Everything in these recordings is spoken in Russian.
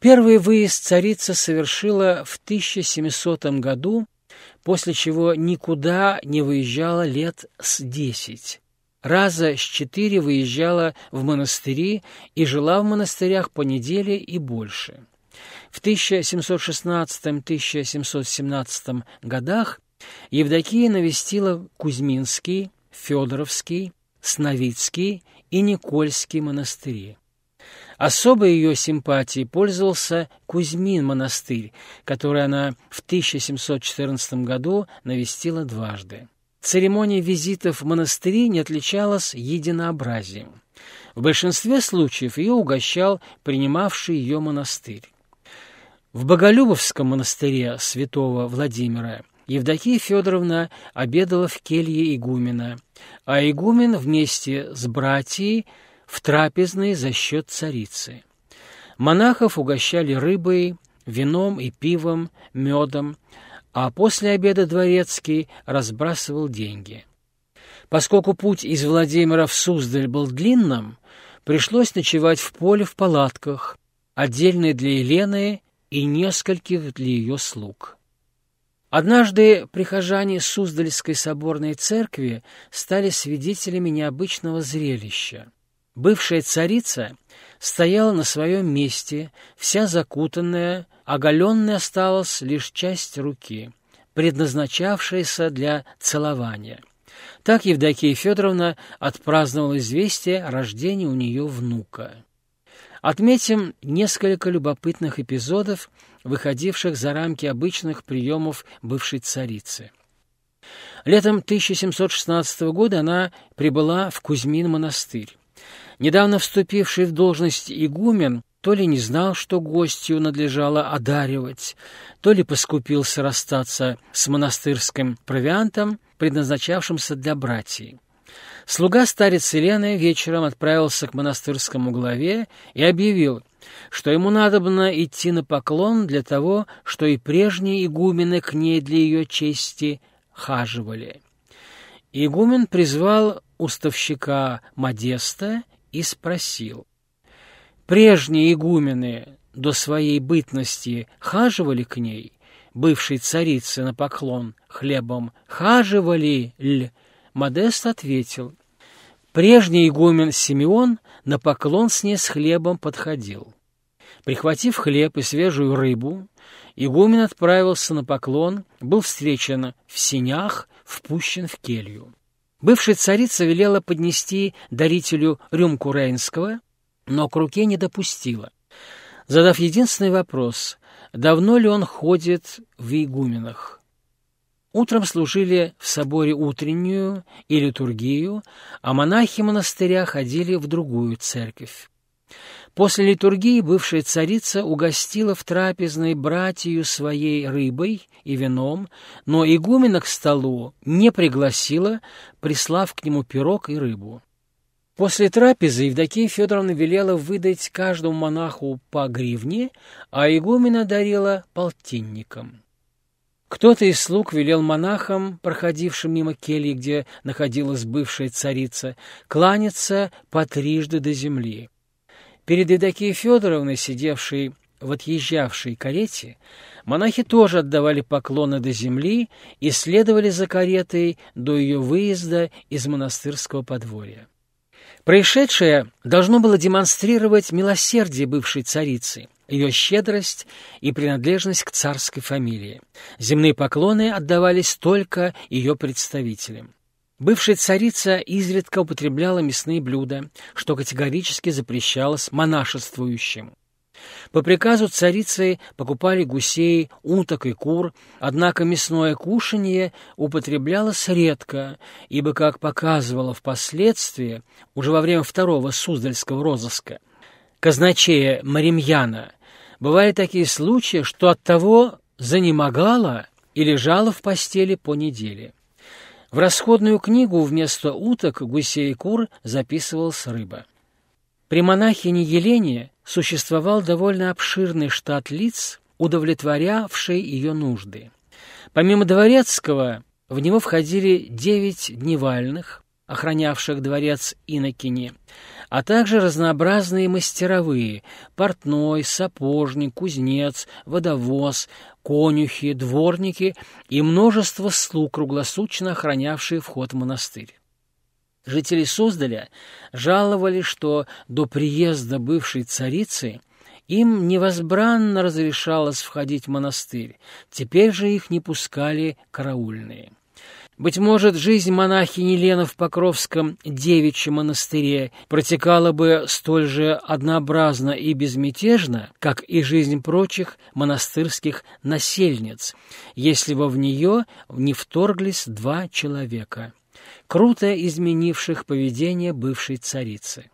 Первый выезд царица совершила в 1700 году, после чего никуда не выезжала лет с десять. Раза с четыре выезжала в монастыри и жила в монастырях по неделе и больше. В 1716-1717 годах Евдокия навестила Кузьминский, Федоровский, Сновицкий и Никольский монастыри. Особой ее симпатией пользовался Кузьмин монастырь, который она в 1714 году навестила дважды. Церемония визитов в монастыри не отличалась единообразием. В большинстве случаев ее угощал принимавший ее монастырь. В Боголюбовском монастыре святого Владимира Евдокия Федоровна обедала в келье игумена, а игумен вместе с братьей в трапезной за счет царицы. Монахов угощали рыбой, вином и пивом, медом, а после обеда дворецкий разбрасывал деньги. Поскольку путь из Владимира в Суздаль был длинным, пришлось ночевать в поле в палатках, отдельной для Елены и нескольких для ее слуг. Однажды прихожане Суздальской соборной церкви стали свидетелями необычного зрелища. Бывшая царица стояла на своем месте, вся закутанная, оголенной осталась лишь часть руки, предназначавшаяся для целования. Так Евдокия Федоровна отпраздновала известие о рождении у нее внука. Отметим несколько любопытных эпизодов, выходивших за рамки обычных приемов бывшей царицы. Летом 1716 года она прибыла в Кузьмин монастырь. Недавно вступивший в должность игумен то ли не знал, что гостью надлежало одаривать, то ли поскупился расстаться с монастырским провиантом, предназначавшимся для братьев. Слуга старец Елены вечером отправился к монастырскому главе и объявил, что ему надобно идти на поклон для того, что и прежние игумены к ней для ее чести хаживали. Игумен призвал уставщика Модеста и спросил, «Прежние игумены до своей бытности хаживали к ней, бывшей царице на поклон, хлебом хаживали ль?» Модест ответил, «Прежний игумен Симеон на поклон с ней с хлебом подходил». Прихватив хлеб и свежую рыбу, игумен отправился на поклон, был встречен в синях, впущен в келью. Бывшая царица велела поднести дарителю рюмку Рейнского, но к руке не допустила, задав единственный вопрос, давно ли он ходит в игуменах. Утром служили в соборе утреннюю и литургию, а монахи монастыря ходили в другую церковь. После литургии бывшая царица угостила в трапезной братью своей рыбой и вином, но игумена к столу не пригласила, прислав к нему пирог и рыбу. После трапезы Евдокия Федоровна велела выдать каждому монаху по гривне, а игумена дарила полтинникам. Кто-то из слуг велел монахам, проходившим мимо кельи, где находилась бывшая царица, кланяться по трижды до земли. Перед Евдокией Федоровной, сидевшей в отъезжавшей карете, монахи тоже отдавали поклоны до земли и следовали за каретой до ее выезда из монастырского подворья. Происшедшее должно было демонстрировать милосердие бывшей царицы, ее щедрость и принадлежность к царской фамилии. Земные поклоны отдавались только ее представителям. Бывшая царица изредка употребляла мясные блюда, что категорически запрещалось монашествующим. По приказу царицы покупали гусей, уток и кур, однако мясное кушанье употреблялось редко, ибо, как показывало впоследствии, уже во время второго Суздальского розыска, казначея Маримьяна, бывали такие случаи, что от того занемогала и лежала в постели по неделе. В расходную книгу вместо уток, гусей и кур записывалась рыба. При монахине Елене существовал довольно обширный штат лиц, удовлетворявший ее нужды. Помимо дворецкого, в него входили девять дневальных, охранявших дворец Инокини, а также разнообразные мастеровые – портной, сапожник, кузнец, водовоз, конюхи, дворники и множество слуг, круглосуточно охранявшие вход в монастырь. Жители Суздаля жаловали, что до приезда бывшей царицы им невозбранно разрешалось входить в монастырь, теперь же их не пускали караульные. Быть может, жизнь монахини Лены в Покровском девичьем монастыре протекала бы столь же однообразно и безмятежно, как и жизнь прочих монастырских насельниц, если бы в нее не вторглись два человека, круто изменивших поведение бывшей царицы.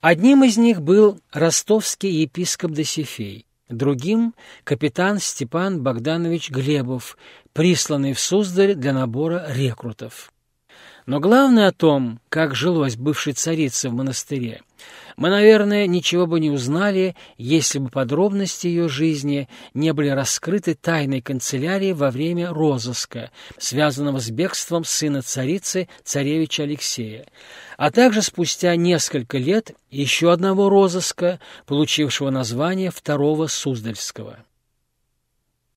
Одним из них был ростовский епископ Досифей, другим — капитан Степан Богданович Глебов, присланный в Суздаль для набора рекрутов. Но главное о том, как жилось бывшей царице в монастыре, мы, наверное, ничего бы не узнали, если бы подробности ее жизни не были раскрыты тайной канцелярии во время розыска, связанного с бегством сына царицы, царевича Алексея, а также спустя несколько лет еще одного розыска, получившего название Второго Суздальского.